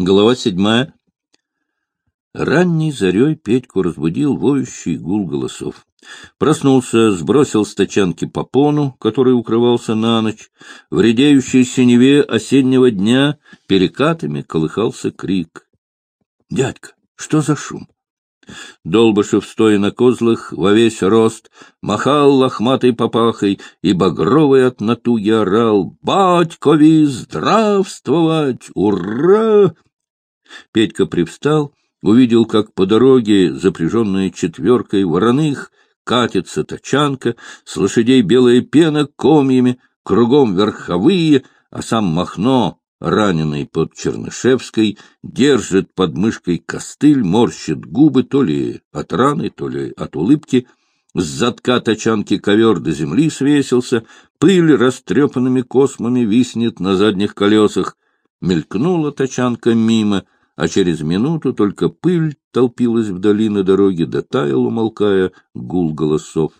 Глава седьмая. Ранней зарей Петьку разбудил воющий гул голосов. Проснулся, сбросил с тачанки попону, который укрывался на ночь. В редеющей синеве осеннего дня перекатами колыхался крик. — Дядька, что за шум? Долбышев, стоя на козлах, во весь рост, махал лохматой папахой и багровый от натуги орал «Батькови здравствовать! Ура!» Петька привстал, увидел, как по дороге, запряженная четверкой вороных, катится тачанка, с лошадей белая пена комьями, кругом верховые, а сам Махно, раненый под Чернышевской, держит под мышкой костыль, морщит губы то ли от раны, то ли от улыбки, с задка тачанки ковер до земли свесился, пыль растрепанными космами виснет на задних колесах. Мелькнула тачанка мимо — а через минуту только пыль толпилась вдали на дороге, да таял, умолкая, гул голосов.